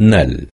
نل